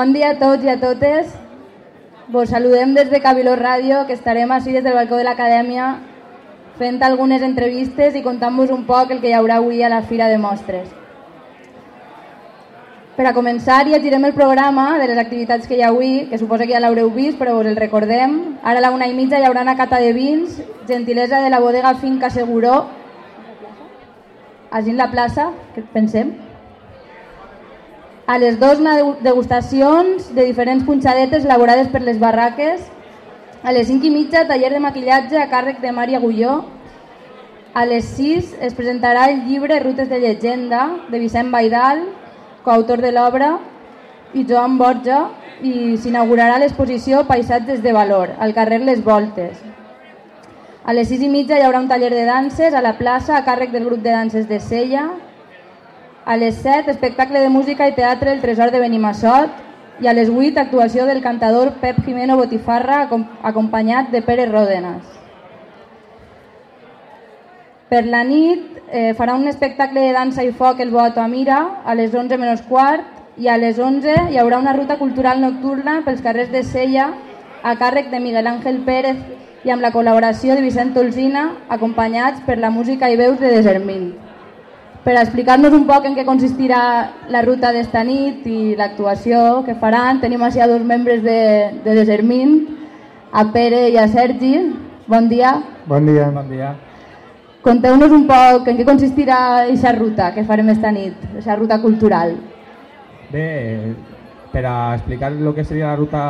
Bon dia a tots i a totes. Vos saludem des de Cabiló Ràdio, que estarem així des del balcó de l'acadèmia fent algunes entrevistes i contant-vos un poc el que hi haurà avui a la Fira de Mostres. Per a començar, llegirem el programa de les activitats que hi ha avui, que suposa que ja l'haureu vist, però us el recordem. Ara a la una i mitja hi haurà una cata de vins, gentilesa de la bodega Finca Seguró, així en la plaça, que pensem. A les dues degustacions de diferents punxadetes elaborades per les barraques. A les cinc i mitja, taller de maquillatge a càrrec de Maria Gulló. A les 6 es presentarà el llibre Rutes de llegenda de Vicent Baidal, coautor de l'obra, i Joan Borja, i s'inaugurarà l'exposició Paisatges de Valor, al carrer Les Voltes. A les 6 i mitja hi haurà un taller de danses a la plaça a càrrec del grup de danses de Sella. A les 7, espectacle de música i teatre El Tresor de Benimassot. I a les 8, actuació del cantador Pep Jimeno Botifarra, acompanyat de Pere Ródenas. Per la nit eh, farà un espectacle de dansa i foc el Boato Amira a les 11 menys quart i a les 11 hi haurà una ruta cultural nocturna pels carrers de Sella a càrrec de Miguel Ángel Pérez i amb la col·laboració de Vicent Olsina acompanyats per la música i veus de Desermint. Per explicar-nos un poc en què consistirà la ruta d'esta nit i l'actuació que faran, tenim així a dos membres de, de Desermint, a Pere i a Sergi. Bon dia. Bon dia. Bon dia. Conteu-nos un poc en què consistirà aquesta ruta que farem esta nit, aquesta ruta cultural. Bé, per a explicar el que seria la ruta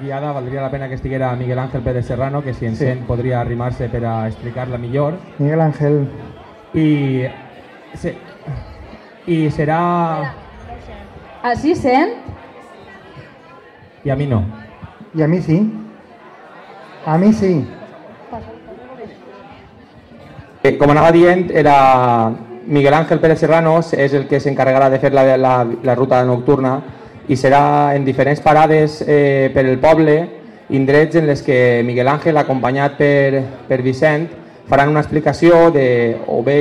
guiada valdria la pena que estiguera Miguel Ángel Pérez Serrano, que si en Sí. sent podria arribar-se per a explicar-la millor. Miguel Ángel. I, se, i serà... Així sent? I a mi no. I a mi sí. A mi sí. Eh, com anava dient, era Miguel Ángel Pérez Serranos és el que s'encarregarà de fer la, la, la ruta nocturna i serà en diferents parades eh, per el poble, indrets en les que Miguel Ángel, acompanyat per, per Vicent, faran una explicació de o bé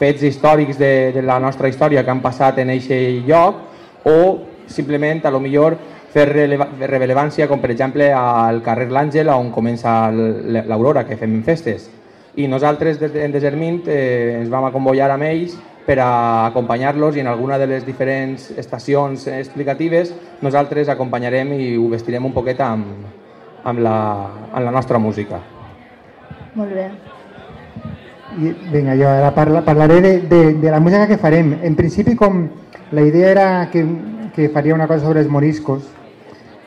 fets històrics de, de la nostra història que han passat en aquest lloc o simplement, a lo millor, fer rellevància, com per exemple al carrer L'Àngel, on comença l'Aurora, que fem festes i nosaltres des de- en Desermint eh, ens vam acombollar amb ells per a acompanyar-los i en alguna de les diferents estacions explicatives nosaltres acompanyarem i ho vestirem un poquet amb, amb, la, amb la nostra música. Molt bé. I, vinga, jo ara parla, parlaré de, de, de la música que farem. En principi, com la idea era que, que faria una cosa sobre els moriscos,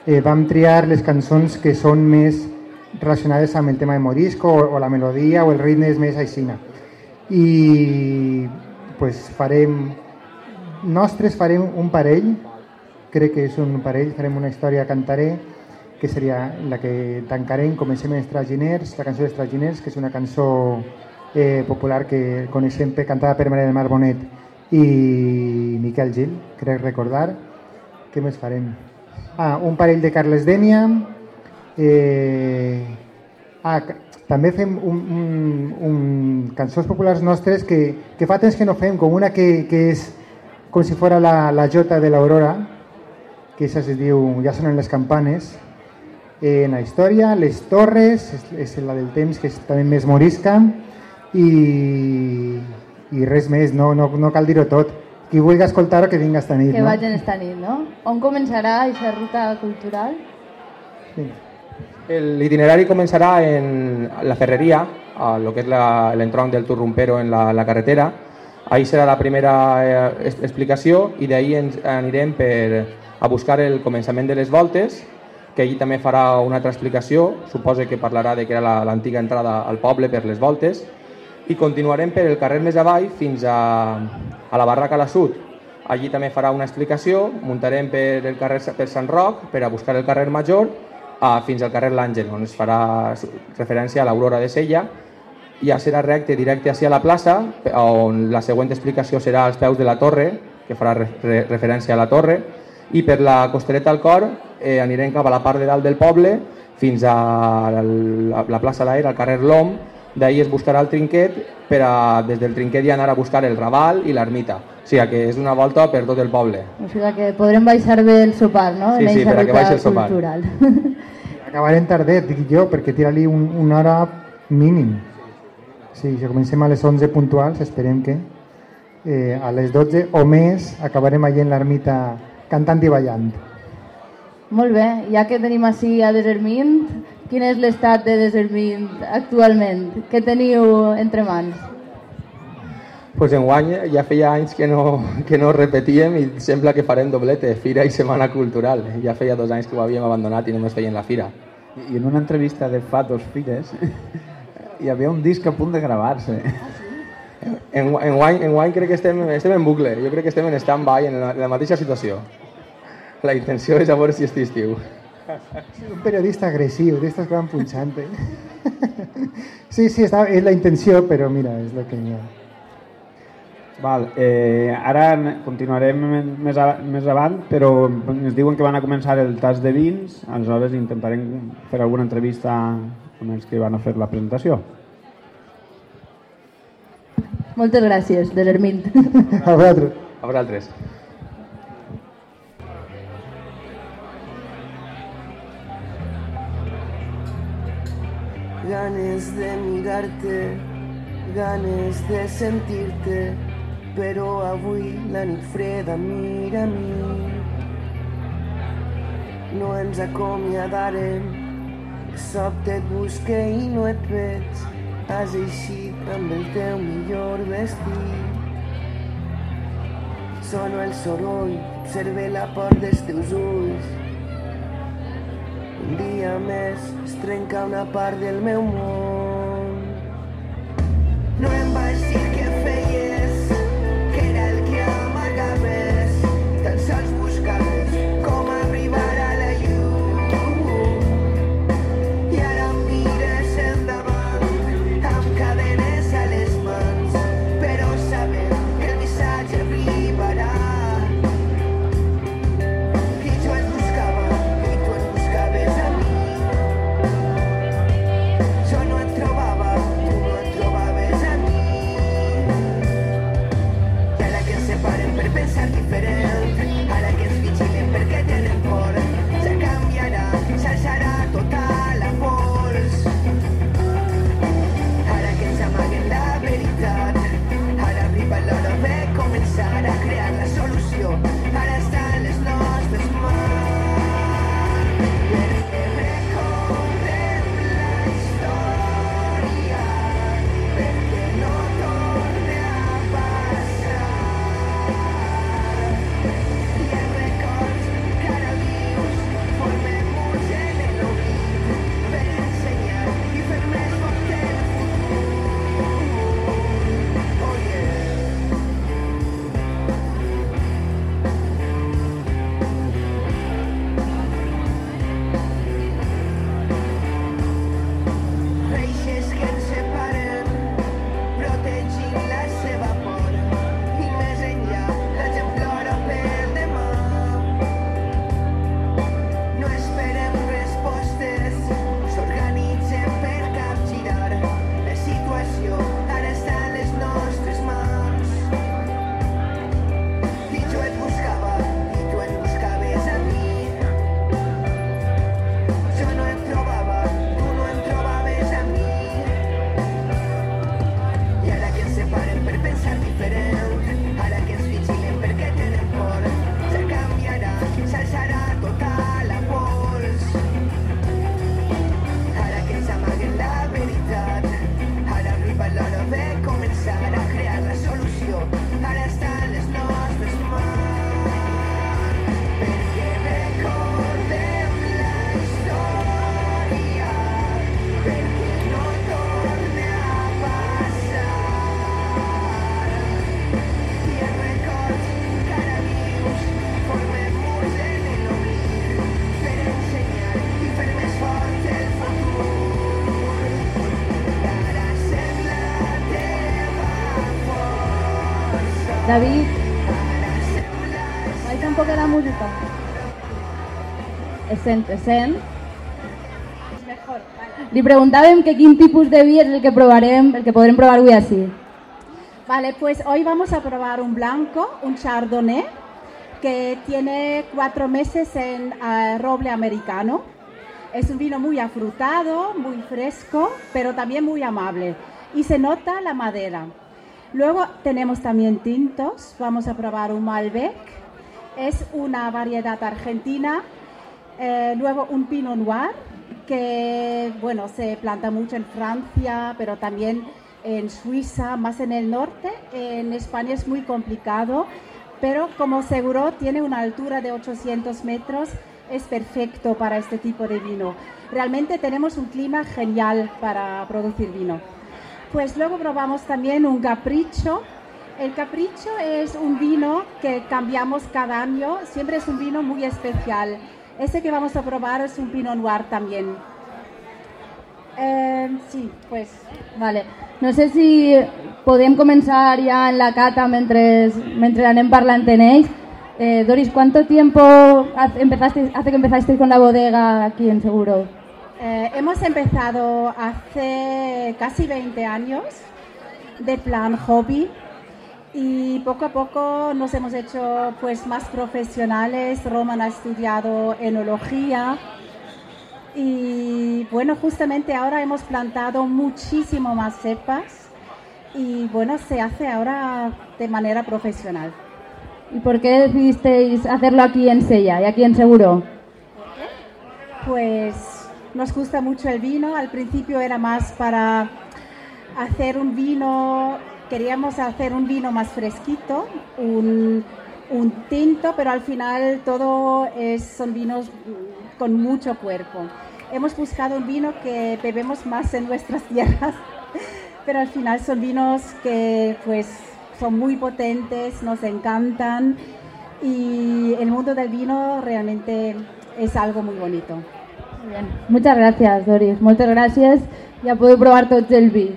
eh, vam triar les cançons que són més relacionades amb el tema de morisco o, o la melodia o el ritme és més aixina. I pues, farem, nostres farem un parell, crec que és un parell, farem una història cantaré, que seria la que tancarem, comencem en Estraginers, la cançó d'Estraginers, que és una cançó eh, popular que coneixem per cantada per Maria del Mar Bonet i Miquel Gil, crec recordar. Què més farem? Ah, un parell de Carles Dènia. Eh, ah, també fem un, un, un, cançons populars nostres que, que fa temps que no fem, com una que, que és com si fora la, la jota de l'Aurora, que esa es diu Ja sonen les campanes, eh, en la història, les torres, és, és la del temps, que és també més morisca, i, i res més, no, no, no cal dir-ho tot. Qui vulgui escoltar-ho, que vinga esta nit. Que no? vagin esta nit, no? On començarà aquesta ruta cultural? Vinga. L'itinerari començarà en la ferreria, a lo que és la- del Turrumpero en la, la carretera. Ahí serà la primera eh, explicació i d'ahí anirem per a buscar el començament de les voltes, que allí també farà una altra explicació, suposa que parlarà de que era la- l'antiga entrada al poble per les voltes, i continuarem per el carrer més avall fins a, a la barraca la sud. Allí també farà una explicació, muntarem per el carrer per Sant Roc per a buscar el carrer Major a, fins al carrer L'Àngel, on es farà referència a l'Aurora de Sella. Ja serà recte, directe hacia la plaça, on la següent explicació serà als peus de la torre, que farà re, re, referència a la torre, i per la costereta al cor eh, anirem cap a la part de dalt del poble fins a la, la plaça d'Aire, al carrer Lom, d'ahir es buscarà el trinquet per a, des del trinquet ja anar a buscar el Raval i l'ermita. O sigui que és una volta per tot el poble. O sigui que podrem baixar bé el sopar, no? Sí, sí, per a que baixi el sopar. cultural. Acabarem tardet, dic jo, perquè tira-li un, una hora mínim. Sí, si comencem a les 11 puntuals, esperem que eh, a les 12 o més acabarem allà en l'ermita cantant i ballant. Molt bé, ja que tenim així a Desermint, quin és l'estat de Desermint actualment? Què teniu entre mans? Pues enguany ja feia anys que no, que no repetíem i sembla que farem doblete, Fira i Setmana Cultural. Ja feia dos anys que ho havíem abandonat i només feien la Fira. I en una entrevista de fa dos fires hi havia un disc a punt de gravar-se. En, enguany, enguany crec que estem, estem en bucle, jo crec que estem en stand-by, en, la, en la mateixa situació. La intenció és a veure si és estiu. Un periodista agressiu, d'estos que van punxant. Eh? Sí, sí, està, és la intenció, però mira, és el que hi ha. Val, eh, ara continuarem més, a, més avant, però ens diuen que van a començar el tas de vins, aleshores intentarem fer alguna entrevista amb els que van a fer la presentació. Moltes gràcies, Desermint. A vosaltres. A vosaltres. Ganes de mirarte, ganes de sentir-te, però avui la nit freda mira a mi. No ens acomiadarem, sobte et busque i no et veig, has eixit amb el teu millor vestit. Sono el soroll, observe la por dels teus ulls, un dia més es trenca una part del meu món. No em vas dir què David, baixa un poc la música. Es sent, es sent. Mejor, vale. li preguntàvem que quin tipus de vi és el que provarem, el que podrem provar avui així. Vale, pues hoy vamos a probar un blanco, un chardonnay, que tiene cuatro meses en uh, roble americano. Es un vino muy afrutado, muy fresco, pero también muy amable. Y se nota la madera. Luego tenemos también tintos. Vamos a probar un Malbec. Es una variedad argentina. Eh, luego un Pinot Noir, que bueno, se planta mucho en Francia, pero también en Suiza, más en el norte. En España es muy complicado, pero como seguro tiene una altura de 800 metros, es perfecto para este tipo de vino. Realmente tenemos un clima genial para producir vino. Pues luego probamos también un capricho. El capricho es un vino que cambiamos cada año, siempre es un vino muy especial. Este que vamos a probar es un Pinot Noir también. Eh, sí, pues Vale. No sé si podem començar ja en la cata mentre, mentre anem en. Eh, Doris, ¿cuánto tiempo hace, empezaste, hace que empezaste con la bodega aquí en Seguro? Eh, hemos empezado hace casi 20 años de plan hobby y poco a poco nos hemos hecho pues más profesionales. Roman ha estudiado enología y bueno, justamente ahora hemos plantado muchísimo más cepas y bueno, se hace ahora de manera profesional. ¿Y por qué decidisteis hacerlo aquí en Sella y aquí en Seguro? Pues nos gusta mucho el vino. Al principio era más para hacer un vino, queríamos hacer un vino más fresquito, un, tinto, pero al final todo es, son vinos con mucho cuerpo. Hemos buscado un vino que bebemos más en nuestras tierras, pero al final son vinos que pues son muy potentes, nos encantan y el mundo del vino realmente es algo muy bonito. Muy bien. Muchas gracias, Doris. Moltes gràcies. Ja podeu provar tots el vi.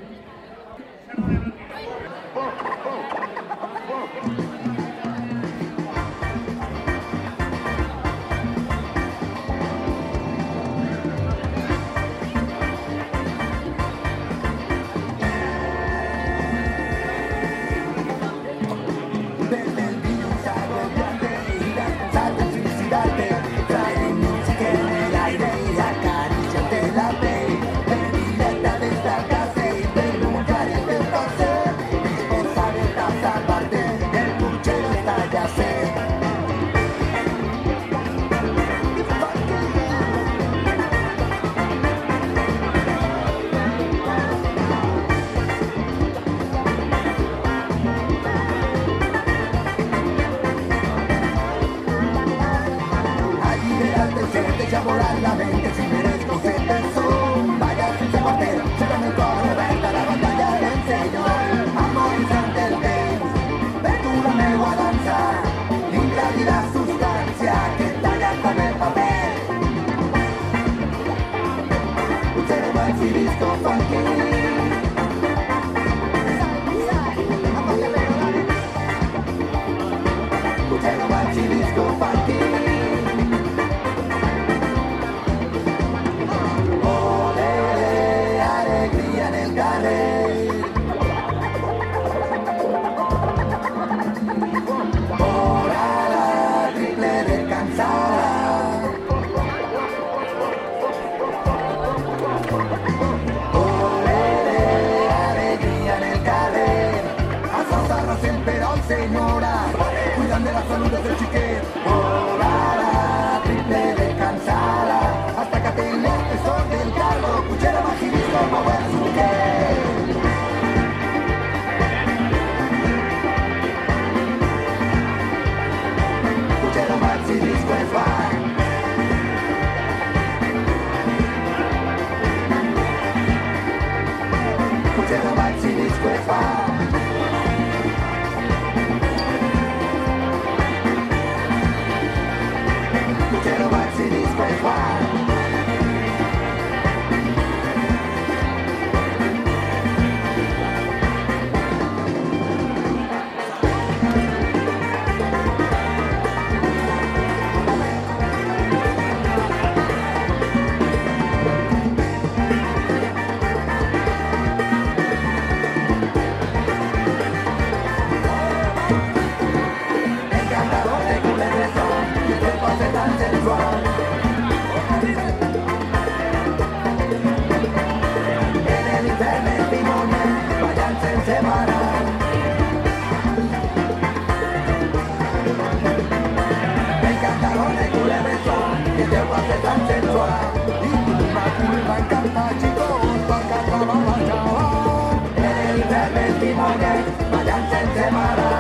Sense mare.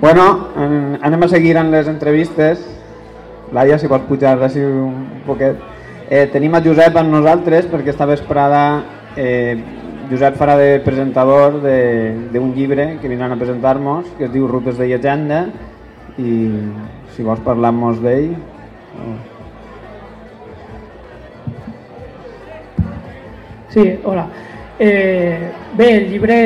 Bueno, en, anem a seguir amb les entrevistes. Laia, si pots pujar així un poquet. Eh, tenim a Josep amb nosaltres perquè esta vesprada eh, Josep farà de presentador d'un llibre que vindran a presentar-nos, que es diu Rutes de llegenda, i si vols parlar-nos d'ell. Sí, hola. Eh, bé, el llibre,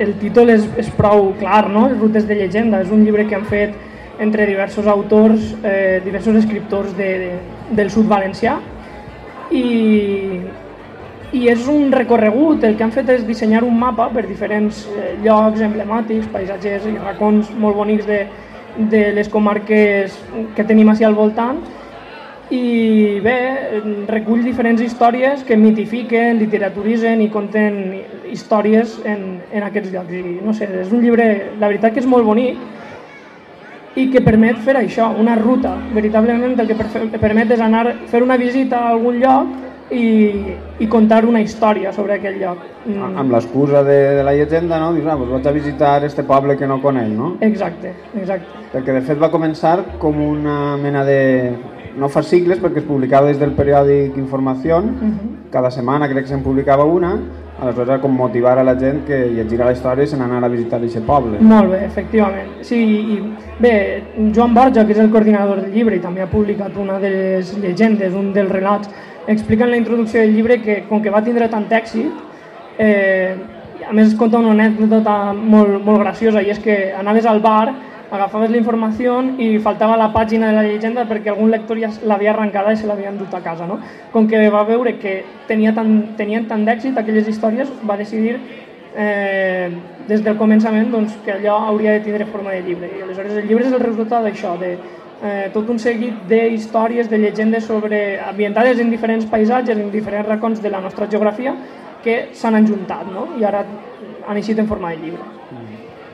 el títol és, és prou clar, no? Rutes de llegenda. És un llibre que han fet entre diversos autors, eh, diversos escriptors de, de, del sud valencià i, i és un recorregut, el que han fet és dissenyar un mapa per diferents eh, llocs emblemàtics, paisatges i racons molt bonics de, de les comarques que tenim així al voltant i bé, recull diferents històries que mitifiquen, literaturitzen i conten històries en, en aquests llocs. I no sé, és un llibre, la veritat que és molt bonic i que permet fer això, una ruta. Veritablement el que per- permet és anar, fer una visita a algun lloc i, i contar una història sobre aquell lloc. Mm, Amb l'excusa de, de la llegenda, no? Dius, ah, doncs vaig a visitar este poble que no conec, no? Exacte, exacte. perquè de fet va començar com una mena de no fascicles perquè es publicava des del periòdic Informació, Mhm. cada setmana crec que se'n publicava una, aleshores era com motivar a la gent que llegirà la història i se n'anara a visitar aquest poble. Molt bé, efectivament. Sí, i bé, Joan Borja, que és el coordinador del llibre i també ha publicat una de les llegendes, un dels relats, explica en la introducció del llibre que com que va tindre tant èxit, eh, a més es conta una anècdota molt, molt graciosa i és que anaves al bar, agafaves la informació i faltava la pàgina de la llegenda perquè algun lector ja l'havia arrencada i se l'havia endut a casa. No? Com que va veure que tenia tant, tenien tant d'èxit aquelles històries, va decidir eh, des del començament doncs, que allò hauria de tindre forma de llibre. I aleshores el llibre és el resultat d'això, de eh, tot un seguit d'històries, de llegendes sobre, ambientades en diferents paisatges, en diferents racons de la nostra geografia, que s'han enjuntat no? i ara han eixit en forma de llibre.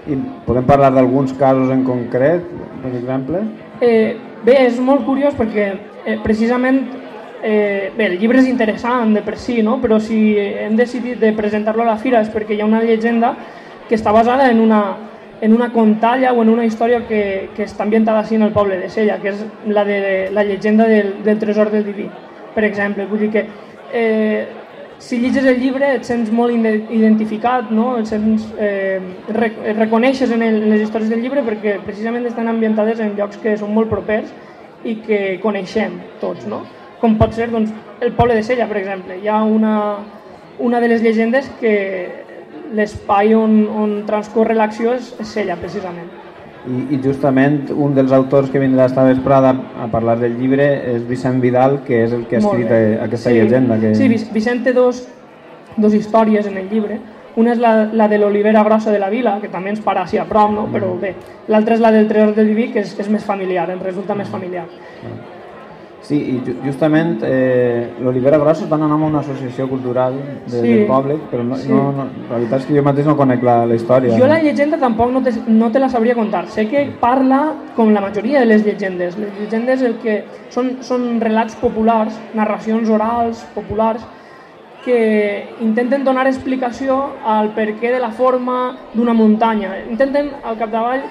I podem parlar d'alguns casos en concret, per exemple? Eh, bé, és molt curiós perquè eh, precisament eh, bé, el llibre és interessant de per si, no? però si hem decidit de presentar-lo a la fira és perquè hi ha una llegenda que està basada en una, en una contalla o en una història que, que està ambientada així en el poble de Sella, que és la de la llegenda del, del tresor del diví, per exemple. Vull dir que eh, si llegis el llibre et sents molt ide- identificat, no? et sents, eh, rec et reconeixes en, el, en les històries del llibre perquè precisament estan ambientades en llocs que són molt propers i que coneixem tots, no? com pot ser doncs, el poble de Sella, per exemple. Hi ha una, una de les llegendes que l'espai on, on transcorre l'acció és Sella, precisament. I, I justament un dels autors que vindrà esta vesprada a parlar del llibre és Vicent Vidal, que és el que ha escrit eh, aquesta llegenda. Que... Sí, Vic- Vicent té dos, dos històries en el llibre. Una és la, la de l'olivera grossa de la vila, que també ens para així a prop, no? però Mm. bé. L'altra és la del tresor del diví, que és, és més familiar, ens resulta més familiar. Sí, i ju- justament eh, l'Olivera Grossa es van anar amb una associació cultural de, Sí. del poble, però no, Sí. no, no, la veritat és que jo mateix no conec la, la història. Jo la llegenda tampoc no te, no te la sabria contar. Sé que parla com la majoria de les llegendes. Les llegendes el que són, són relats populars, narracions orals populars, que intenten donar explicació al perquè de la forma d'una muntanya. Intenten, al capdavall,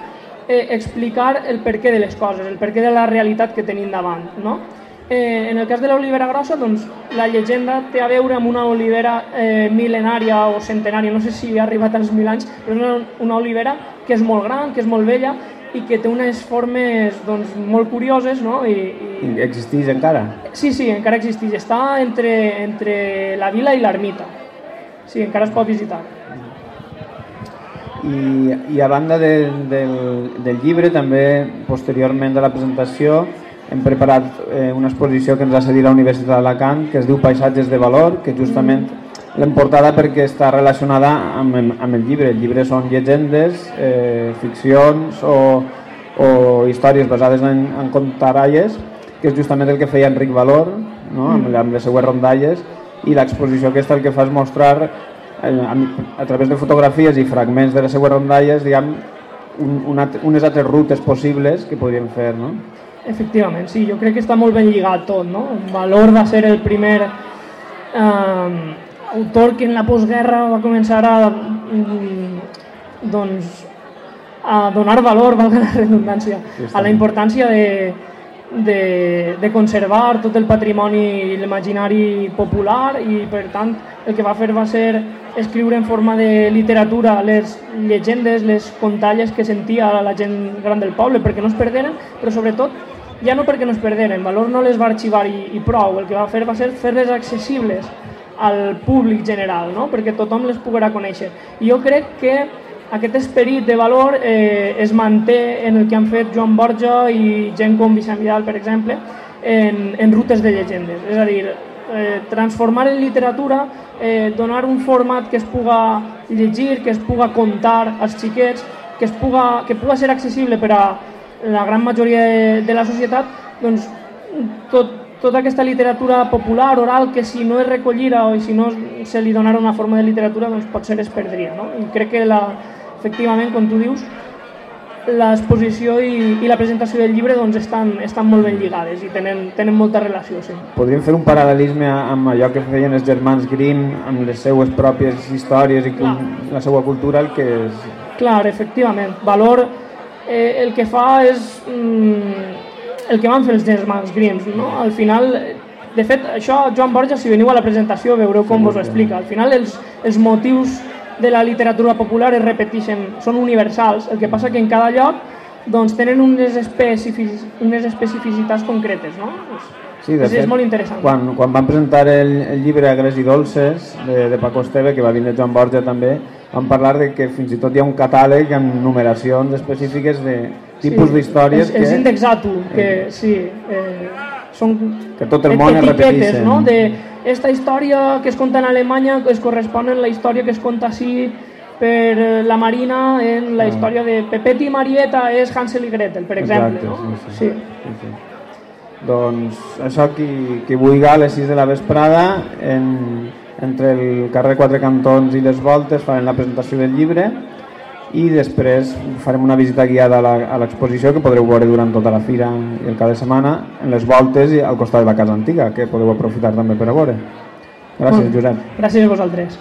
eh, explicar el perquè de les coses, el perquè de la realitat que tenim davant. No? Eh, en el cas de l'olivera grossa, doncs, la llegenda té a veure amb una olivera eh, mil·lenària o centenària, no sé si ha arribat als mil anys, però és una, una olivera que és molt gran, que és molt vella i que té unes formes doncs, molt curioses no? I, i, Existeix encara? Sí, sí, encara existeix. Està entre, entre la vila i l'ermita. Sí, encara es pot visitar. I, i a banda de, del, del llibre, també posteriorment de la presentació, hem preparat eh, una exposició que ens ha cedit la Universitat d'Alacant que es diu Paisatges de Valor, que justament l'hem portada perquè està relacionada amb, amb el llibre. El llibre són llegendes, eh, ficcions o, o històries basades en, en contaralles, que és justament el que feia Enric Valor, no? amb, amb les seues rondalles, i l'exposició aquesta el que fa és mostrar eh, a través de fotografies i fragments de les seues rondalles diguem, un, una, unes altres rutes possibles que podríem fer. No? Efectivament, sí, jo crec que està molt ben lligat tot. No? Valor va ser el primer eh, autor que en la postguerra va començar a, mm, doncs, a donar valor, valga la redundància, a la importància de, de, de conservar tot el patrimoni i l'imaginari popular i per tant el que va fer va ser escriure en forma de literatura les llegendes, les contalles que sentia la gent gran del poble perquè no es perderen, però sobretot ja no perquè no es perderen, Valor no les va arxivar i, i prou, el que va fer va ser fer-les accessibles al públic general, no? perquè tothom les poguera conèixer. I jo crec que aquest esperit de valor eh, es manté en el que han fet Joan Borja i gent com Vicent Vidal, per exemple, en, en rutes de llegendes. És a dir, eh, transformar en literatura, eh, donar un format que es puga llegir, que es puga contar als xiquets, que, es puga, que puga ser accessible per a la gran majoria de, de la societat, doncs tot, tota aquesta literatura popular, oral, que si no es recollira o si no se li donara una forma de literatura, doncs potser es perdria. No? I crec que la, efectivament, com tu dius, l'exposició i, i la presentació del llibre doncs, estan, estan molt ben lligades i tenen, tenen molta relació. Sí. Podríem fer un paral·lelisme amb allò que feien els germans Grimm amb les seues pròpies històries i Clar. la seva cultura, el que és... Clar, efectivament. Valor eh, el que fa és mm, el que van fer els germans Grimm. No? Al final, de fet, això Joan Borja, si veniu a la presentació, veureu com vos ho explica. Al final, els, els motius de la literatura popular es repeteixen, són universals, el que passa que en cada lloc doncs, tenen unes, especific, unes especificitats concretes. No? Sí, de és, fet, és molt interessant. Quan, quan van presentar el, el llibre Agres i Dolces de, de Paco Esteve, que va vindre Joan Borja també, van parlar de que fins i tot hi ha un catàleg amb numeracions específiques de tipus sí, d'històries. Que... és indexat, que sí, eh, són que tot el món etiquetes, no? de esta història que es conta en Alemanya es correspon a la història que es conta així per eh, la Marina en la ah. història de Pepet i Marieta és Hansel i Gretel, per exemple. Exacte, no? sí, sí. sí. sí, sí. Doncs això, qui, qui vulgui a les 6 de la vesprada, en, entre el carrer Quatre Cantons i les Voltes farem la presentació del llibre i després farem una visita guiada a l'exposició que podreu veure durant tota la fira i el cap de setmana en les voltes i al costat de la casa antiga que podeu aprofitar també per a veure. Gràcies, Josep. Gràcies a vosaltres.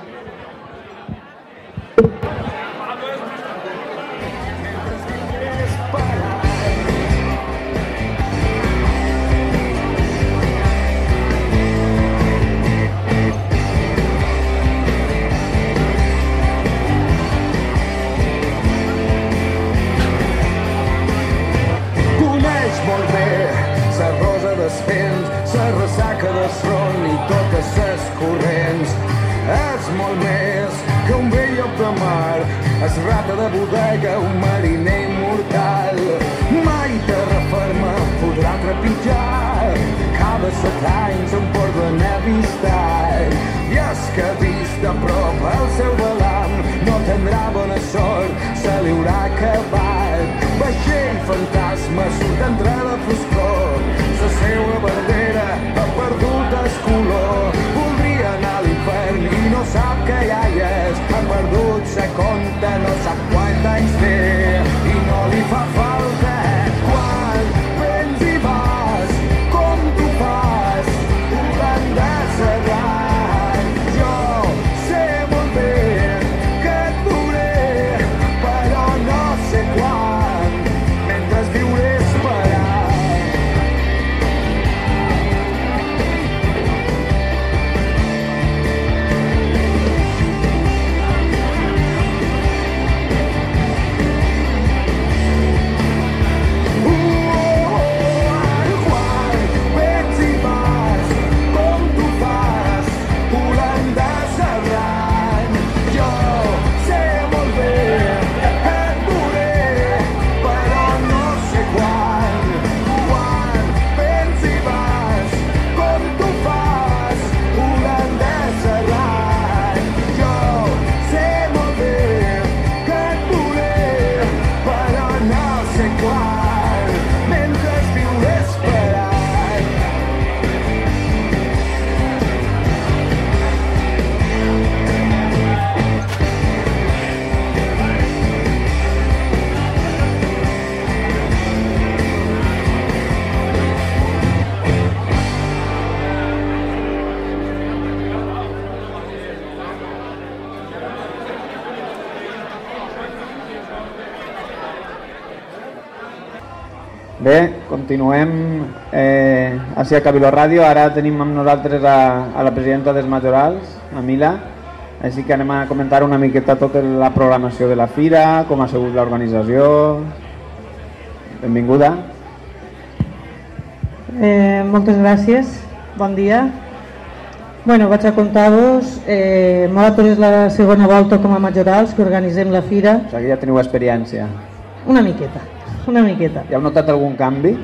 Continuem eh, així a Cabiló Ràdio. Ara tenim amb nosaltres a, a la presidenta dels Majorals, a Mila. Així que anem a comentar una miqueta tota la programació de la fira, com ha sigut l'organització. Benvinguda. Eh, moltes gràcies, bon dia. Bueno, vaig a contar-vos, eh, nosaltres és la segona volta com a majorals que organitzem la fira. O sigui, ja teniu experiència. Una miqueta, una miqueta. Ja heu notat algun canvi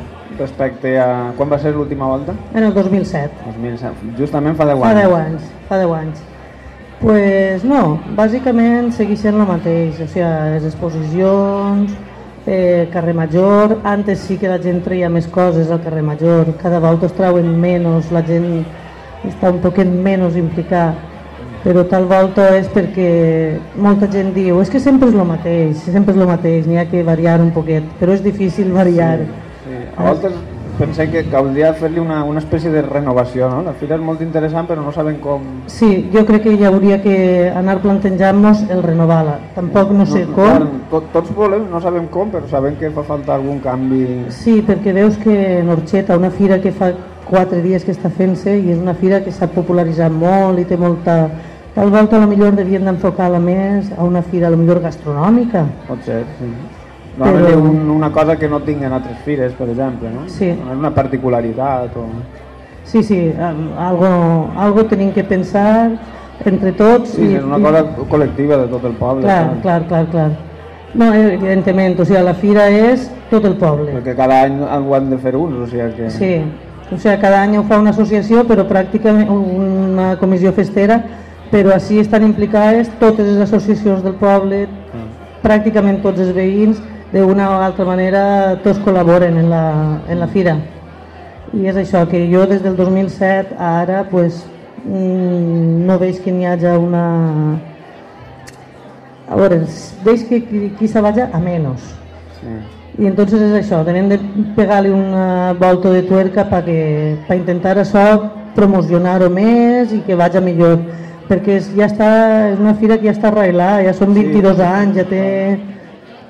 respecte a... Quan va ser l'última volta? En el 2007. 2007. Justament fa 10 anys. Fa 10 anys, fa 10 anys. Pues no, bàsicament segueix sent el mateix, o sigui, les exposicions, eh, carrer Major, antes sí que la gent treia més coses al carrer Major, cada volta es treuen menys, la gent està un poquet menys implicada, però tal volta és perquè molta gent diu és que sempre és el mateix, sempre és el mateix, n'hi ha que variar un poquet, però és difícil variar. Sí, sí. A voltes pensem que caldria fer-li una, una espècie de renovació, no? La fira és molt interessant però no sabem com... Sí, jo crec que hi hauria que anar plantejant-nos el renovar-la. Tampoc no sé no, com. Clar, tot, tots volem, no sabem com, però sabem que fa falta algun canvi. Sí, perquè veus que en Orxeta, una fira que fa quatre dies que està fent-se i és una fira que s'ha popularitzat molt i té molta... Tal volta a lo millor devien d'enfocar-la més a una fira a lo millor gastronòmica. Pot ser, sí. Normalment Però- un, una cosa que no tinguen altres fires, per exemple, no? Sí. Una particularitat o... Sí, sí, algo, algo tenim que pensar entre tots. Sí, és una cosa col·lectiva de tot el poble. Clar, clar, clar, clar. No, evidentment, o sigui, la fira és tot el poble. Perquè cada any ho han de fer uns, o sigui que... Sí, o sigui, cada any ho fa una associació, però pràcticament una comissió festera, però així estan implicades totes les associacions del poble, pràcticament tots els veïns, d'una o altra manera tots col·laboren en la, en la fira. I és això, que jo des del 2007 a ara pues, mm, no veig que n'hi hagi una... A veure, veig que qui, qui se vagi a menys. Sí. I entonces és això, tenim de pegar-li una volta de tuerca per pa intentar això promocionar-ho més i que vagi millor perquè és, ja està, és una fira que ja està arreglada, ja són 22 anys, ja té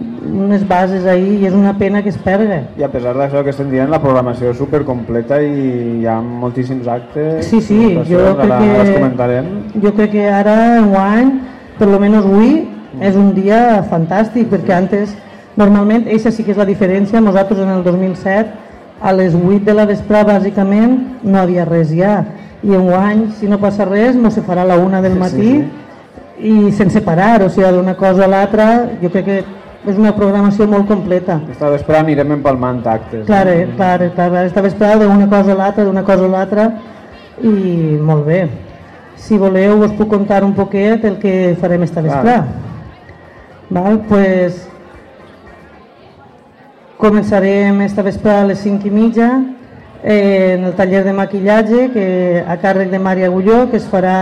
unes bases ahí i és una pena que es perga. I a pesar d'això que estem dient, la programació és supercompleta i hi ha moltíssims actes. Sí, sí, jo crec ara, ara els que, comentarem. jo crec que ara, enguany, per lo menos avui, és un dia fantàstic, perquè antes, normalment, aquesta sí que és la diferència, nosaltres en el 2007, a les 8 de la vespre, bàsicament, no havia res ja. I enguany, si no passa res, no se farà a la una del matí i sense parar, o sigui, d'una cosa a l'altra, jo crec que és una programació molt completa. Aquesta vespre anirem empalmant actes. Clar, eh, clar, clar, esta vesprada d'una cosa a l'altra, d'una cosa a l'altra i molt bé. Si voleu us puc contar un poquet el que farem esta vesprada. Val? Pues, començarem esta vesprada a les 5 i mitja eh, en el taller de maquillatge que a càrrec de Maria Agulló que es farà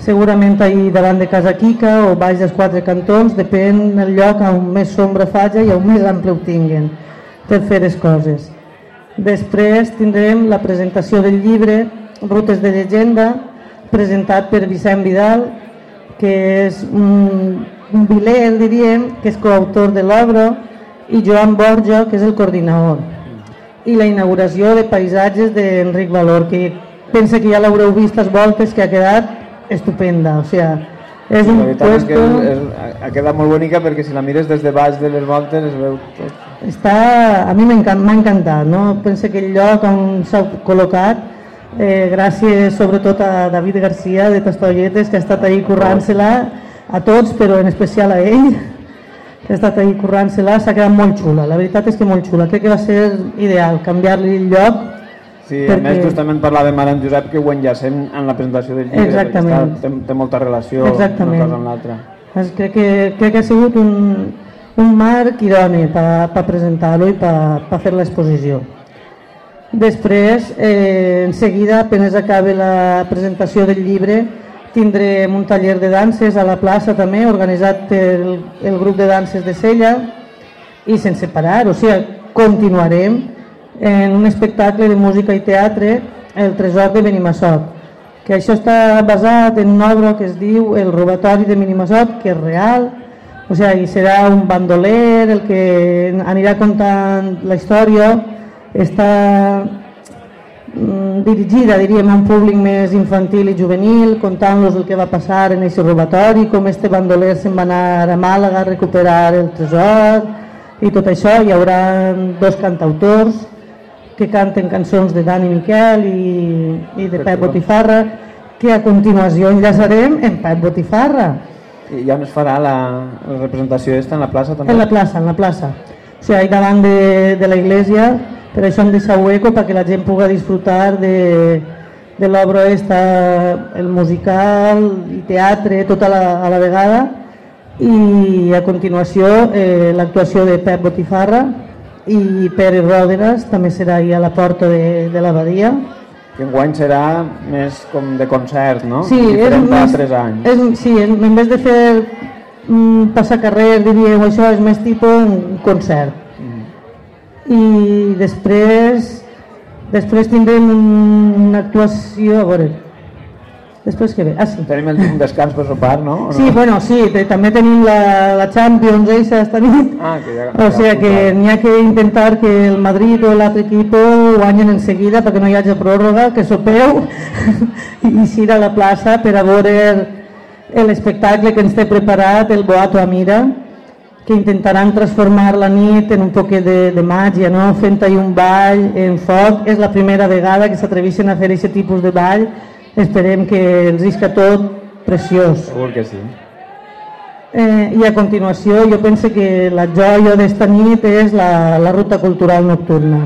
segurament ahir davant de Casa Quica o baix dels quatre cantons, depèn del lloc on més sombra faja i on més ample ho tinguen per fer les coses. Després tindrem la presentació del llibre Rutes de llegenda, presentat per Vicent Vidal, que és un, un viler, diríem, que és coautor de l'obra, i Joan Borja, que és el coordinador. I la inauguració de paisatges d'Enric Valor, que pensa que ja l'haureu vist les voltes, que ha quedat estupenda. O sigui, és un veritat és que puesto... és, és, ha quedat molt bonica perquè si la mires des de baix de les voltes es veu tot. Està, a mi m'ha encan- m'ha encantat, no? Penso que el lloc on s'ha col·locat, eh, gràcies sobretot a David Garcia de Tastolletes, que ha estat ahí currant-se-la a tots, però en especial a ell, que ha estat ahí currant-se-la, s'ha quedat molt xula, la veritat és que molt xula, crec que va ser ideal canviar-li el lloc, Sí, a Perquè- més justament parlava amb en Josep que ho enllacem en la presentació del llibre Exactament. perquè està, té, té molta relació Exactament. una cosa amb l'altra. Pues crec que, crec que ha sigut un, un marc idoni per pa presentar-lo i per pa fer l'exposició. Després, eh, en seguida, apenas acabi la presentació del llibre, tindrem un taller de danses a la plaça també, organitzat pel el grup de danses de Sella, i sense parar, o sigui, continuarem en un espectacle de música i teatre, el Tresor de Benimassot, que això està basat en una obra que es diu El robatori de Benimassot, que és real, o sigui, serà un bandoler el que anirà contant la història està mm, dirigida, diríem, a un públic més infantil i juvenil, contant-los el que va passar en aquest robatori, com este bandoler se'n va anar a Màlaga a recuperar el tresor i tot això. Hi haurà dos cantautors que canten cançons de Dani Miquel i, i de Pep Botifarra, que a continuació enllaçarem en Pep Botifarra. I ja on es farà la, la representació esta en la plaça també? En la plaça, en la plaça. O sigui, ahí davant de, de la iglesia, per això hem deixat eco perquè la gent pugui disfrutar de, de l'obra esta, el musical i teatre, tota la, a la vegada. I a continuació eh, l'actuació de Pep Botifarra i Pere Ròderes també serà ahí a la porta de, de l'abadia. Que enguany serà més com de concert, no? Sí, és Diferent més, d'altres anys. És, sí, en vez de fer mm, passar carrer, diríem això, és més tipus un concert. I després, després tindrem un- una actuació, a veure, després què ve? Ah, sí. Tenim el un descans per sopar, no? No? Sí, bueno, sí, te- també tenim la, la Champions eixa esta nit. Ah, que ja... O sea que n'hi ha que intentar que el Madrid o l'altre equip guanyen en seguida perquè no hi hagi pròrroga, que sopeu i eixir a la plaça per a veure l'espectacle que ens té preparat el Boato Amira, que intentaran transformar la nit en un poquet de, de màgia, no? fent ahí un ball en foc. És la primera vegada que s'atreveixen a fer aquest tipus de ball. Esperem que els isca tot preciós. Segur que sí. Eh, I a continuació jo penso que la joia d'esta nit és la, la ruta cultural nocturna.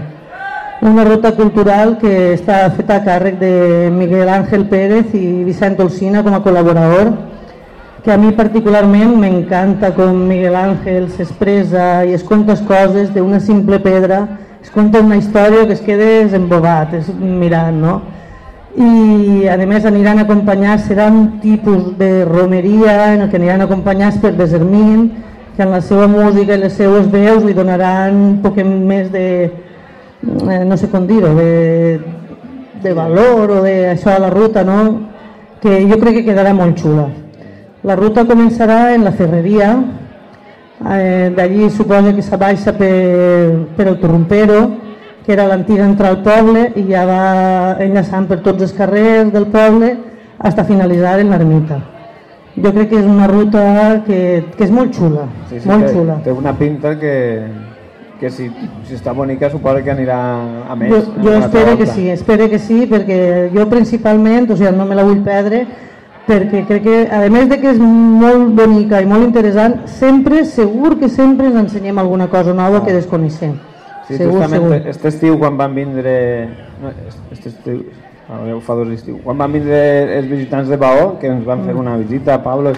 Una ruta cultural que està feta a càrrec de Miguel Ángel Pérez i Vicent Olsina com a col·laborador, que a mi particularment m'encanta com Miguel Ángel s'expressa i es conta coses d'una simple pedra, es conta una història que es quedes embobat, és mirant, no? I a més aniran acompanyats, serà un tipus de romeria en el que aniran acompanyats per Desermin, que en la seva música i les seues veus li donaran un poc més de, eh, no sé com dir-ho, de, de valor o de això a la ruta, no? que jo crec que quedarà molt xula. La ruta començarà en la ferreria, eh, d'allí suposa que se baixa per, per el Torrompero, que era l'antiga entrada al poble i ja va enllaçant per tots els carrers del poble fins a finalitzar en l'ermita. Jo crec que és una ruta que, que és molt xula, Sí, sí, molt té, xula. té una pinta que, que si, si està bonica suposa que anirà a més. Jo, jo espero que sí, espero que sí, perquè jo principalment, o sigui, no me la vull perdre, perquè crec que, a més de que és molt bonica i molt interessant, sempre, segur que sempre ens ensenyem alguna cosa nova que desconeixem. Sí, segur, justament segur. aquest estiu quan van vindre... No, aquest estiu, ho fa dos estius. Quan van vindre els visitants de Baó, que ens van fer Mm. una visita a Pablo,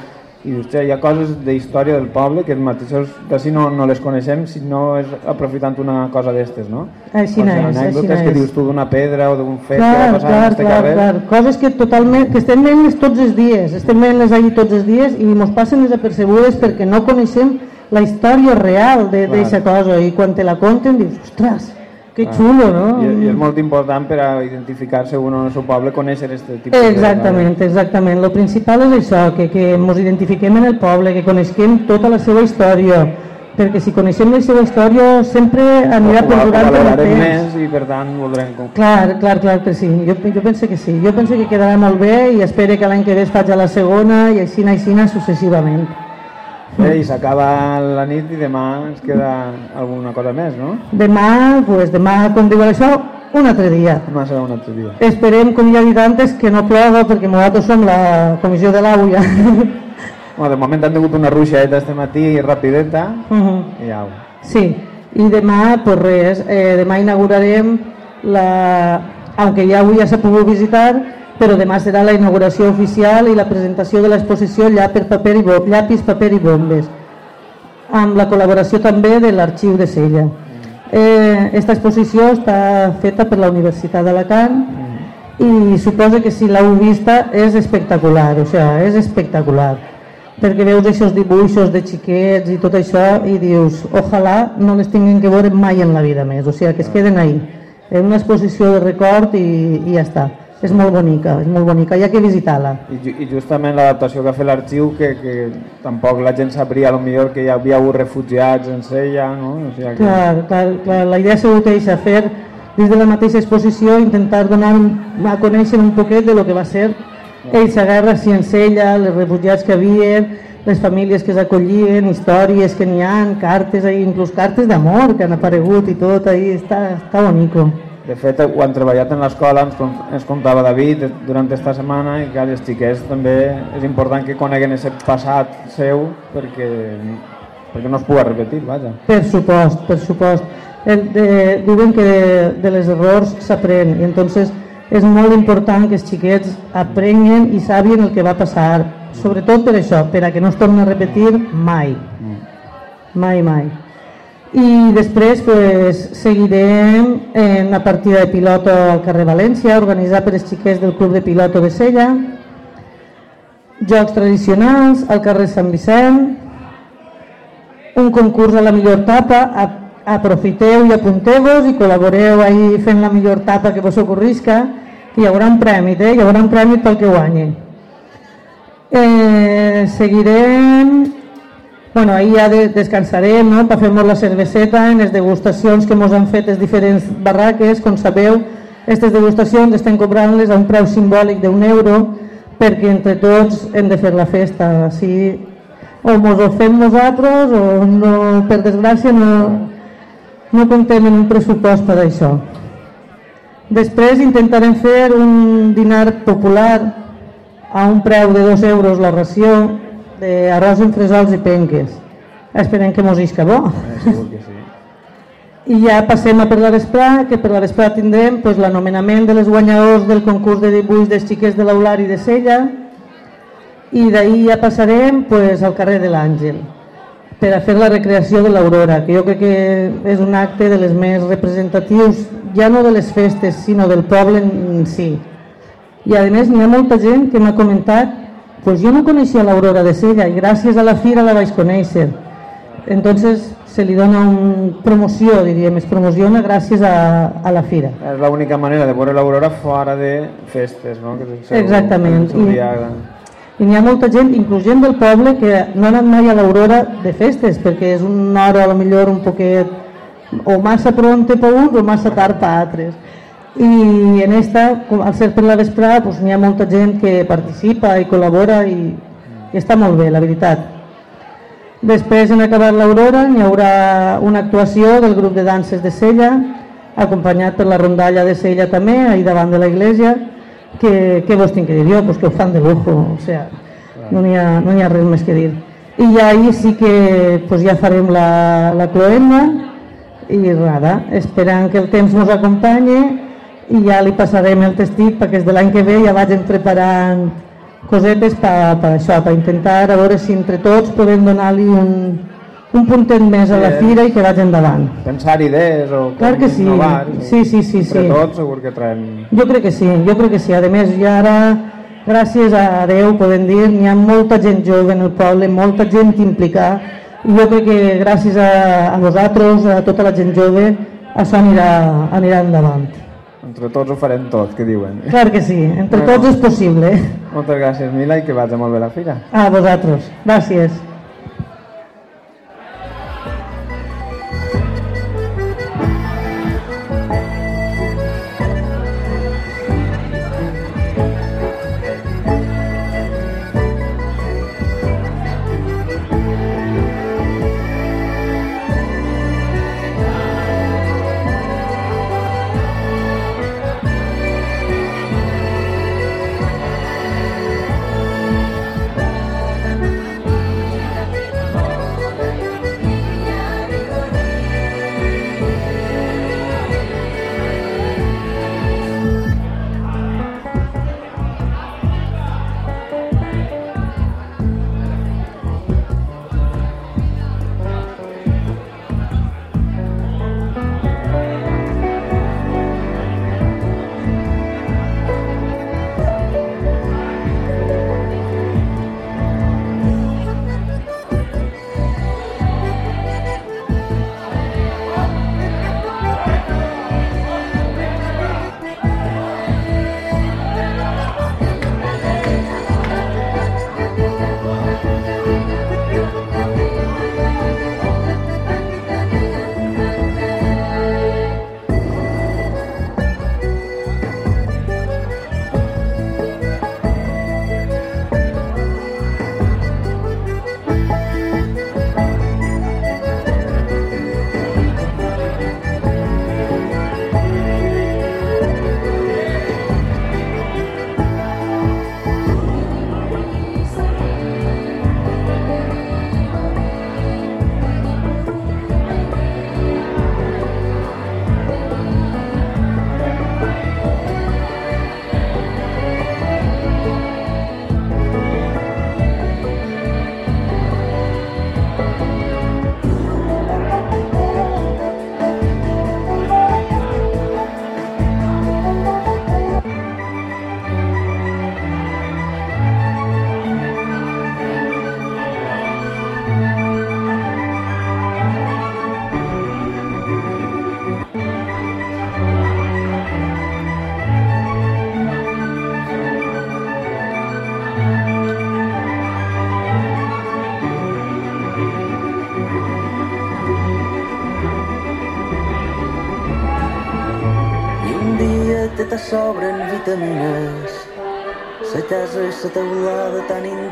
i hòstia, hi ha coses de història del poble que els mateixos d'ací no, no les coneixem si no és aprofitant una cosa d'estes, no? Així ser és, així que és. dius tu d'una pedra o d'un fet que Clar, va passar clar, en este clar, carrer. clar. Coses que totalment, que estem veient tots els dies, estem veient-les allí tots els dies i ens passen desapercebudes perquè no coneixem la història real d'aquesta cosa i quan te la conten dius, ostres, que xulo, no? I, I és molt important per a identificar-se un el seu poble, conèixer aquest tipus de... Exactament, exactament. Lo principal és això, que, que ens identifiquem en el poble, que coneixem tota la seva història, perquè si coneixem la seva història sempre anirà perdurant per el valorarem temps. més i per tant voldrem... Clar, clar, clar que sí. Jo, jo penso que sí. Jo penso que quedarà molt bé i espero que l'any que ve es faci a la segona i així, així, successivament. Bé, i s'acaba la nit i demà ens queda alguna cosa més, no? Demà, pues, demà, com diu això, un altre dia. Demà serà un altre dia. Esperem, com ja he dit antes, que no ploga perquè nosaltres som la comissió de l'AUA. Bueno, de moment han tingut una ruixeta este matí rapideta Mhm. i au. Sí, i demà, pues res, eh, demà inaugurarem la... aunque ja avui ja s'ha pogut visitar, però demà serà la inauguració oficial i la presentació de l'exposició Llapis, paper i, bo... Llapis, paper i bombes, amb la col·laboració també de l'Arxiu de Sella. Eh, esta exposició està feta per la Universitat d'Alacant i suposo que si l'heu vista és espectacular, o sea, és espectacular perquè veus aquests dibuixos de xiquets i tot això i dius, ojalà no les tinguin que veure mai en la vida més, o sigui, que es queden ahí, en una exposició de record i, i ja està. És molt bonica, és molt bonica, hi ha que visitar-la. I, I justament l'adaptació que ha fet l'arxiu, que, que tampoc la gent sabria millor que hi havia hagut refugiats en Sella, no? O sigui que... Clar, clar, clar, la idea ha sigut eixa, fer dins de la mateixa exposició intentar donar a conèixer un poquet de lo que va ser ells a guerra, si en Sella, els refugiats que havien, les famílies que s'acollien, històries que n'hi ha, cartes, inclús cartes d'amor que han aparegut i tot, ahí està, està bonico. De fet, quan treballat en l'escola ens, ens contava David durant aquesta setmana i que els xiquets també és important que coneguen aquest passat seu perquè, perquè no es pugui repetir, vaja. Per supost, per supost. El, de, diuen que de, de les errors s'aprèn i entonces és molt important que els xiquets aprenguin i sàpien el que va passar, sobretot per això, per a que no es torni a repetir mai. Mai, mai. I després pues, seguirem en la partida de piloto al carrer València, organitzada per els xiquets del Club de Piloto de Sella, jocs tradicionals al carrer Sant Vicent, un concurs a la millor tapa, aprofiteu i apunteu-vos i col·laboreu ahí fent la millor tapa que vos ocorrisca, que hi haurà un prèmit, eh? hi haurà un prèmit pel que guanyi. Eh, seguirem, bueno, ahí ja de, descansarem, no? per fer-nos la cerveseta en les degustacions que ens han fet les diferents barraques, com sabeu, aquestes degustacions estem cobrant-les a un preu simbòlic d'un euro perquè entre tots hem de fer la festa, així o mos ho fem nosaltres o no, per desgràcia no, no comptem en un pressupost per això. Després intentarem fer un dinar popular a un preu de 2 euros la ració d'arròs amb fresols i penques. Esperem que mos isca bo. Eh, segur que sí. I ja passem a per la vesprà, que per la vesprà tindrem pues, l'anomenament de les guanyadors del concurs de dibuix dels xiquets de l'Aulari de Sella i d'ahir ja passarem pues, al carrer de l'Àngel per a fer la recreació de l'Aurora, que jo crec que és un acte de les més representatius, ja no de les festes, sinó del poble en si. I a més n'hi ha molta gent que m'ha comentat pues jo no coneixia l'Aurora de Sella i gràcies a la fira la vaig conèixer. Entonces se li dona una promoció, diríem, es promociona gràcies a, a la fira. És l'única manera de veure l'aurora fora de festes, no? Que Exactament. I n'hi ha molta gent, inclús gent del poble, que no ha anat mai a l'Aurora de festes, perquè és una hora, a lo millor, un poquet, o massa pronte per uns o massa tard per altres. I en esta, al ser per la vesprada, doncs n'hi ha molta gent que participa i col·labora i, i està molt bé, la veritat. Després, en acabar l'Aurora, n'hi haurà una actuació del grup de danses de Sella, acompanyat per la rondalla de Sella també, ahí davant de la iglesia, que, que vos tinc que dir jo? Pues que ho fan de lujo, o sea, no n'hi ha, no hi ha res més que dir. I ja ahir sí que pues ja farem la, la cloenda i nada, esperant que el temps ens acompanyi i ja li passarem el testit perquè des de l'any que ve ja vagin preparant cosetes per, per això, per intentar a veure si entre tots podem donar-li un, un puntet més a la fira i que vagi endavant. Pensar idees o Clar que sí. innovar. Sí, sí, sí, Entre sí. tots segur que traiem... Jo crec que sí, jo crec que sí. A més, ja ara, gràcies a Déu, podem dir, n'hi ha molta gent jove en el poble, molta gent implicada, i jo crec que gràcies a, a nosaltres, a tota la gent jove, això anirà, anirà endavant. Entre tots ho farem tot, que diuen. Clar que sí, entre tots és possible. Moltes gràcies, Mila, i que vagi molt bé la fira. A vosaltres. Gràcies.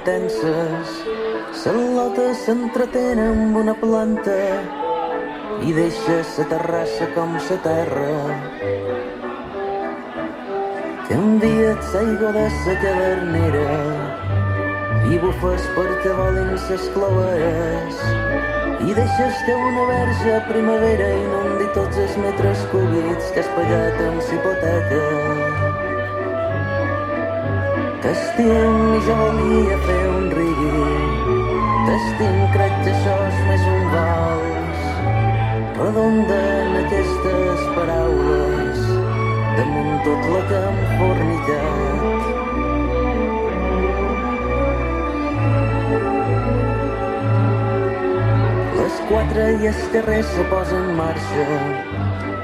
Intenses. La lota s'entretén amb una planta i deixa la terrassa com la terra. Canvia't l'aigua de la cadernera i bufes per te volin les claveres i deixes que una verge primavera inundi tots els metres cúbics que has pagat amb hipoteca. T'estim i jo volia fer un rigui. T'estim, crec que això és més un vals. Redonden aquestes paraules damunt tot la conformitat. Les quatre i el carrer se posa en marxa.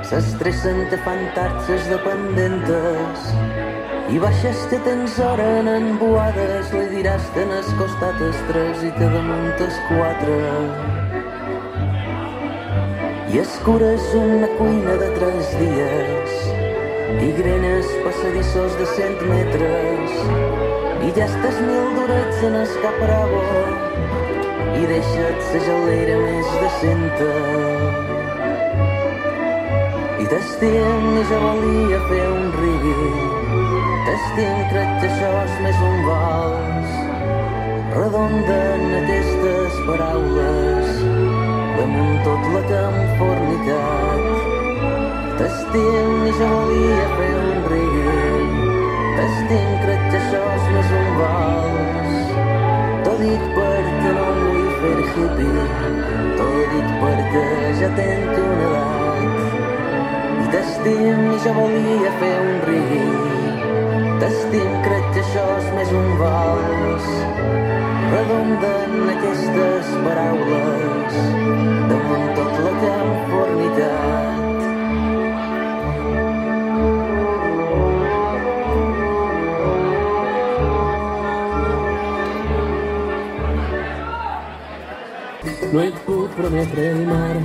S'estressen, te fan tarxes dependentes. I baixes que tens hora en embuades, li diràs que n'has costat els tres i que damunt els quatre. I escures una cuina de tres dies i grenes passadissos de cent metres i ja estàs mil durets en el capravo i deixa't la gelera més decenta. I t'estim i jo volia fer un rigui T'estim, crec que això és més un vals. Redonden aquestes paraules damunt tot la conformitat. T'estim i jo volia fer un rigui. T'estim, crec que això és més un vals. T'ho dic perquè no vull fer hippie. T'ho dic perquè ja tenc una edat. I t'estim i jo volia fer un rigui. T'estim, crec que això és més un vals. Redonden aquestes paraules damunt tot la conformitat. No et puc prometre el mar,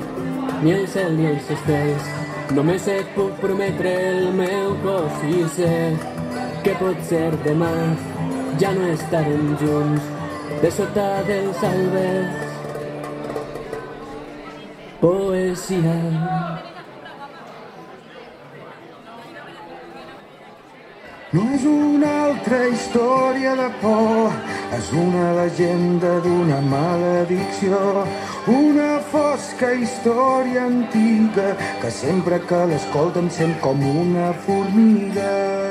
ni el cel ni els estels. Només et puc prometre el meu cos i sé que pot ser demà ja no estarem junts de sota dels albers. Poesia. No és una altra història de por, és una llegenda d'una maledicció, una fosca història antiga que sempre que l'escolta em sent com una formiga.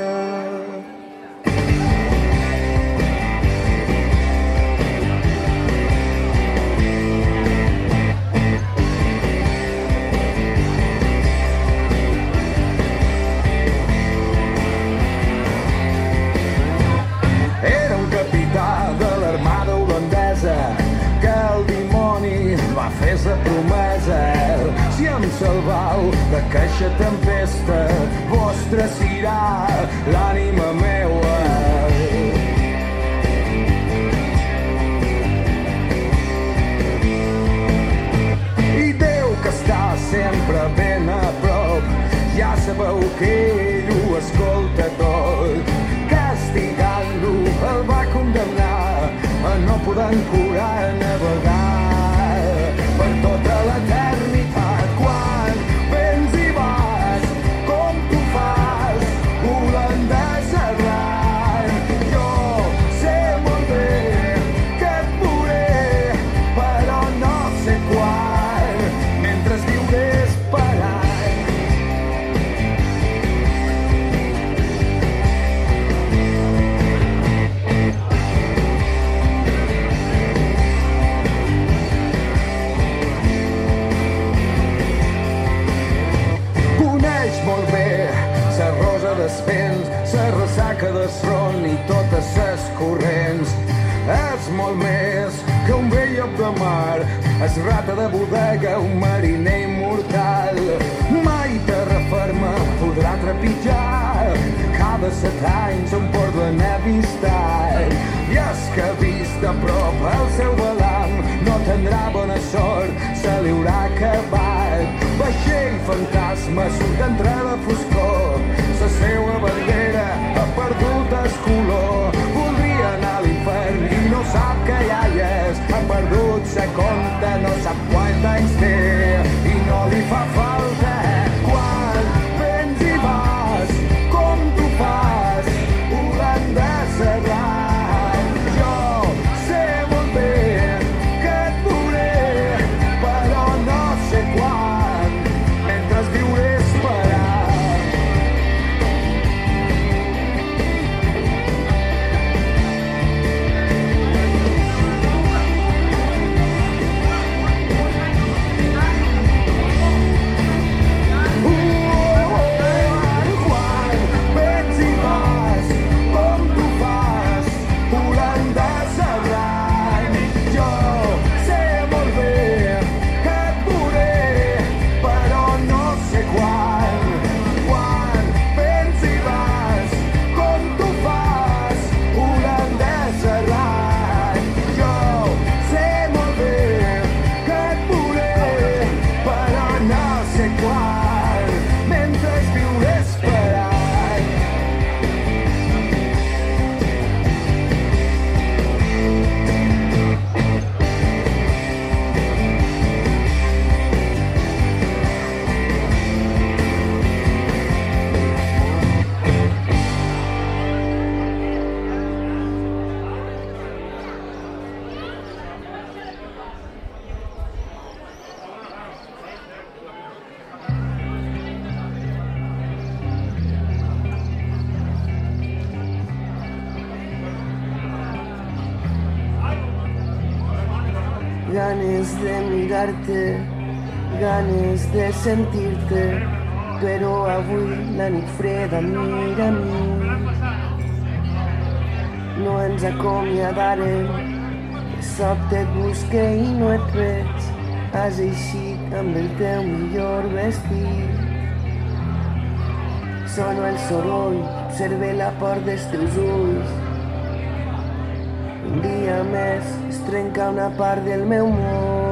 De sentir-te, però avui la nit freda mira mi. No ens acomiadarem, de sobte et busque i no et veig, has eixit amb el teu millor vestit. Sono el soroll, observe la por dels teus ulls, un dia més es trenca una part del meu món.